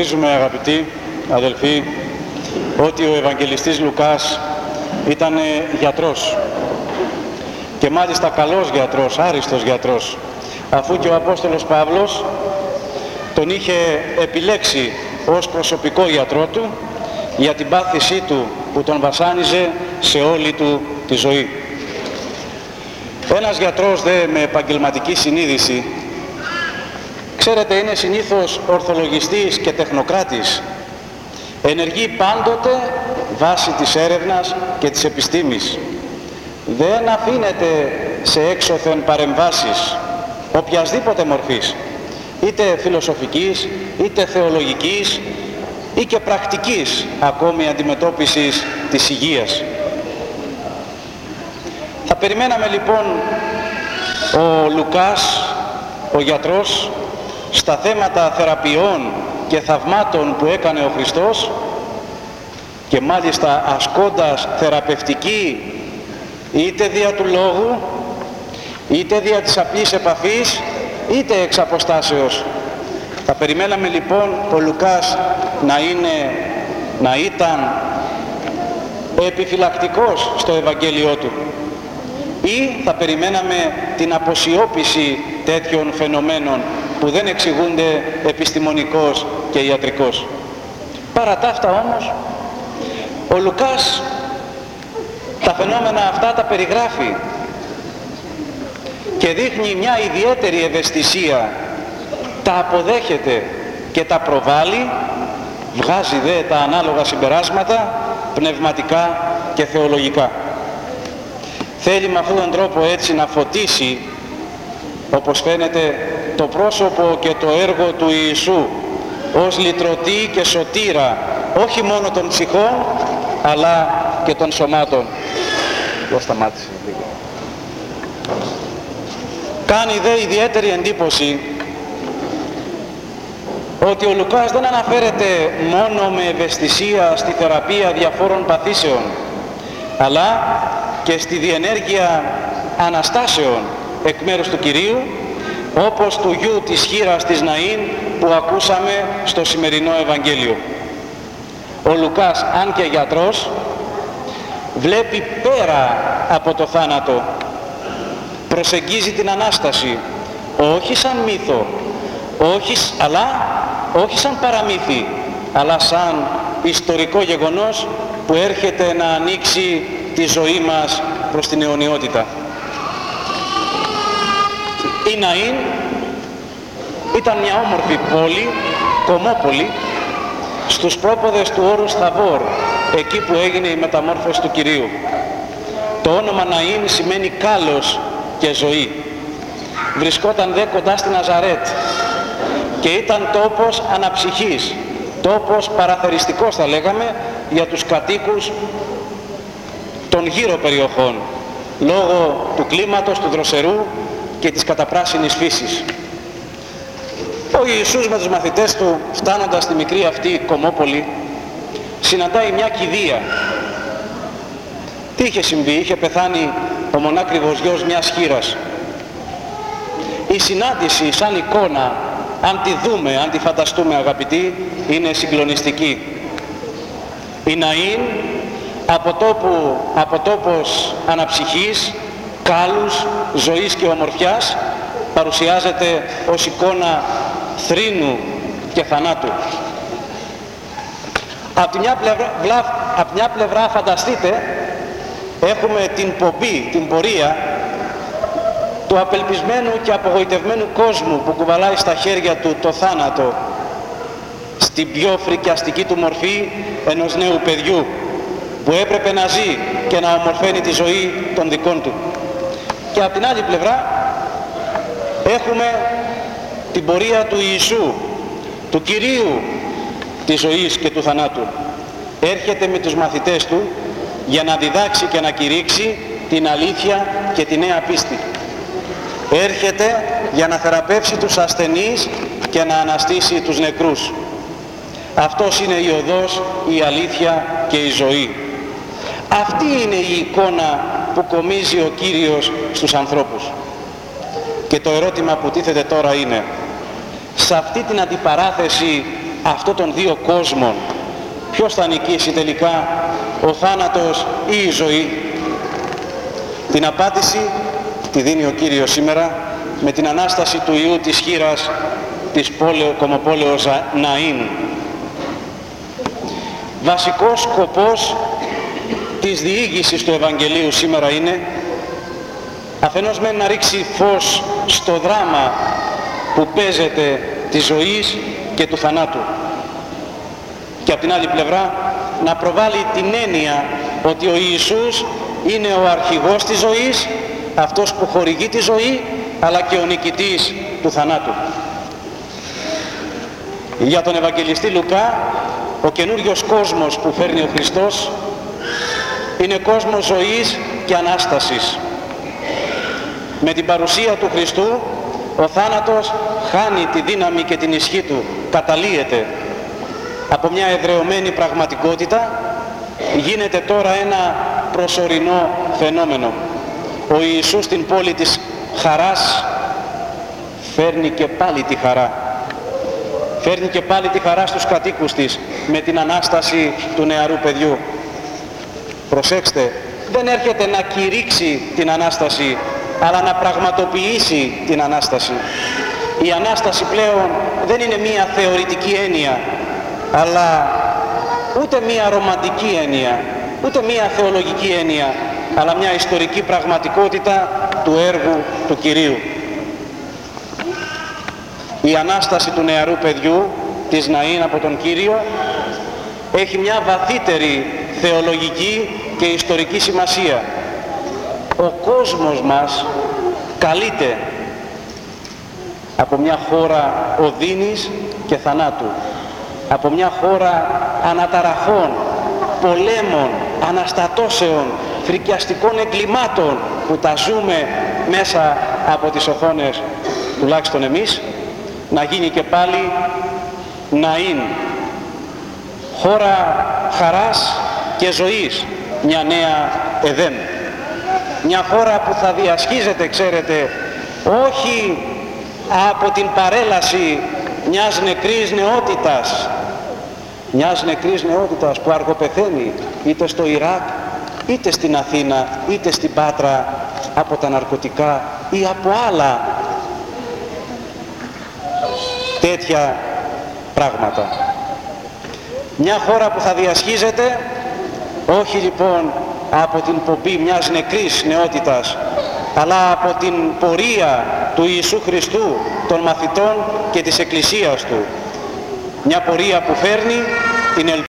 Γνωρίζουμε αγαπητοί αδελφοί ότι ο Ευαγγελιστής Λουκάς ήταν γιατρός και μάλιστα καλός γιατρός, άριστος γιατρός αφού και ο Απόστολος Παύλος τον είχε επιλέξει ως προσωπικό γιατρό του για την πάθησή του που τον βασάνιζε σε όλη του τη ζωή. Ένας γιατρός δε με επαγγελματική συνείδηση ξέρετε είναι συνήθως ορθολογιστής και τεχνοκράτης ενεργεί πάντοτε βάσει της έρευνας και της επιστήμης δεν αφήνεται σε έξωθεν παρεμβάσεις οποιασδήποτε μορφής είτε φιλοσοφικής είτε θεολογικής ή και πρακτικής ακόμη αντιμετώπισης της υγείας. Θα περιμέναμε λοιπόν ο Λουκάς, ο γιατρός, στα θέματα θεραπείων και θαυμάτων που έκανε ο Χριστός και μάλιστα ασκώντας θεραπευτική είτε δια του λόγου, είτε δια της απλής επαφής, είτε εξ αποστάσεως. Θα περιμέναμε λοιπόν ο Λουκάς να, είναι, να ήταν επιφυλακτικός στο Ευαγγέλιό του ή θα περιμέναμε την αποσιώπηση τέτοιων φαινομένων που δεν εξηγούνται επιστημονικός και ιατρικός. Παρά τα αυτά όμως, ο Λουκάς τα φαινόμενα αυτά τα περιγράφει και δείχνει μια ιδιαίτερη ευαισθησία τα αποδέχεται και τα προβάλλει βγάζει δε τα ανάλογα συμπεράσματα πνευματικά και θεολογικά θέλει με αυτόν τον τρόπο έτσι να φωτίσει όπως φαίνεται το πρόσωπο και το έργο του Ιησού ως λυτρωτή και σωτήρα όχι μόνο των ψυχών αλλά και των σωμάτων. Εγώ σταμάτησε λίγο. Κάνει δε ιδιαίτερη εντύπωση ότι ο Λουκάς δεν αναφέρεται μόνο με ευαισθησία στη θεραπεία διαφόρων παθήσεων αλλά και στη διενέργεια αναστάσεων εκ μέρους του Κυρίου όπως του γιου της χείρας της Ναΐν που ακούσαμε στο σημερινό Ευαγγέλιο. Ο Λουκάς, αν και γιατρός, βλέπει πέρα από το θάνατο. Προσεγγίζει την Ανάσταση, όχι σαν μύθο, όχι, αλλά όχι σαν παραμύθι, αλλά σαν ιστορικό γεγονός που έρχεται να ανοίξει τη ζωή μας προς την αιωνιότητα. Η Ναΐν ήταν μια όμορφη πόλη, κομμόπολη, στους πρόποδες του όρους Θαβόρ, εκεί που έγινε η μεταμόρφωση του Κυρίου. Το όνομα Ναΐν σημαίνει κάλος και ζωή. Βρισκόταν δε κοντά στην Ναζαρέτ και ήταν τόπος αναψυχής, τόπος παραθεριστικός θα λέγαμε για τους κατοίκους των γύρω περιοχών λόγω του κλίματος, του δροσερού και της καταπράσινης φύσης. Ο Ιησούς με τους μαθητές του φτάνοντας στη μικρή αυτή κομμόπολη συναντάει μια κηδεία. Τι είχε συμβεί, είχε πεθάνει ο μονάκριβος γιος μιας χείρας. Η συνάντηση σαν εικόνα, αν τη δούμε, αν τη φανταστούμε αγαπητοί, είναι συγκλονιστική. Η Ναΐν από, τόπου, από τόπος αναψυχής, κάλους, ζωής και ομορφιάς παρουσιάζεται ως εικόνα θρήνου και θανάτου. Από μια πλευρά, από μια πλευρά φανταστείτε έχουμε την πομπή, την πορεία του απελπισμένου και απογοητευμένου κόσμου που κουβαλάει στα χέρια του το θάνατο στην πιο φρικιαστική του μορφή ενός νέου παιδιού που έπρεπε να ζει και να ομορφαίνει τη ζωή των δικών του. Και από την άλλη πλευρά έχουμε την πορεία του Ιησού, του Κυρίου της ζωής και του θανάτου. Έρχεται με τους μαθητές του για να διδάξει και να κηρύξει την αλήθεια και τη νέα πίστη. Έρχεται για να θεραπεύσει τους ασθενείς και να αναστήσει τους νεκρούς. Αυτός είναι η οδός, η αλήθεια και η ζωή. Αυτή είναι η εικόνα που κομίζει ο Κύριος στους ανθρώπους. Και το ερώτημα που τίθεται τώρα είναι, σε αυτή την αντιπαράθεση αυτών των δύο κόσμων. Ποιος θα νικήσει τελικά, ο θάνατος ή η ζωή; Την απάντηση τη δίνει ο Κύριος σήμερα με την Ανάσταση του Ιού της χείρας της πόλεω, κομοπόλεως Ναΐν. Βασικός σκοπός της διήγησης του Ευαγγελίου σήμερα είναι αφενός με να ρίξει φως στο δράμα που παίζεται της ζωής και του θανάτου και από την άλλη πλευρά να προβάλλει την έννοια ότι ο Ιησούς είναι ο αρχηγός της ζωής αυτός που χορηγεί τη ζωή αλλά και ο νικητής του θανάτου. Για τον Ευαγγελιστή Λουκά ο καινούριος κόσμος που φέρνει ο Χριστός είναι κόσμος ζωής και Ανάστασης. Με την παρουσία του Χριστού ο θάνατος χάνει τη δύναμη και την ισχύ του, καταλύεται. Από μια εδρεωμένη πραγματικότητα γίνεται τώρα ένα προσωρινό φαινόμενο. Ο Ιησούς στην πόλη της χαράς φέρνει και πάλι τη χαρά. Φέρνει και πάλι τη χαρά στους κατοίκους της με την Ανάσταση του νεαρού παιδιού. Προσέξτε, δεν έρχεται να κηρύξει την Ανάσταση, αλλά να πραγματοποιήσει την Ανάσταση. Η Ανάσταση πλέον δεν είναι μία θεωρητική έννοια, αλλά ούτε μία ρομαντική έννοια, ούτε μία θεολογική έννοια, αλλά μια ιστορική πραγματικότητα του έργου του Κυρίου. Η Ανάσταση του νεαρού παιδιού της Ναΐν από τον Κύριο έχει μια βαθύτερη θεολογική και ιστορική σημασία. Ο κόσμος μας καλείται από μια χώρα οδύνης και θανάτου, από μια χώρα αναταραχών, πολέμων, αναστατώσεων, φρικιαστικών εγκλημάτων που τα ζούμε μέσα από τις οθόνες, τουλάχιστον εμείς, να γίνει και πάλι να είναι χώρα χαράς και ζωής, μια νέα Εδέμ. Μια χώρα που θα διασχίζεται, ξέρετε, όχι από την παρέλαση μιας νεκρής νεότητας, μιας νεκρής νεότητας που αργοπεθαίνει είτε στο Ιράκ, είτε στην Αθήνα, είτε στην Πάτρα από τα ναρκωτικά ή από άλλα τέτοια πράγματα. Μια χώρα που θα διασχίζεται όχι λοιπόν από την πομπή μιας νεκρής νεότητας αλλά από την πορεία του Ιησού Χριστού των μαθητών και της Εκκλησίας Του. Μια πορεία που φέρνει την ελπίδα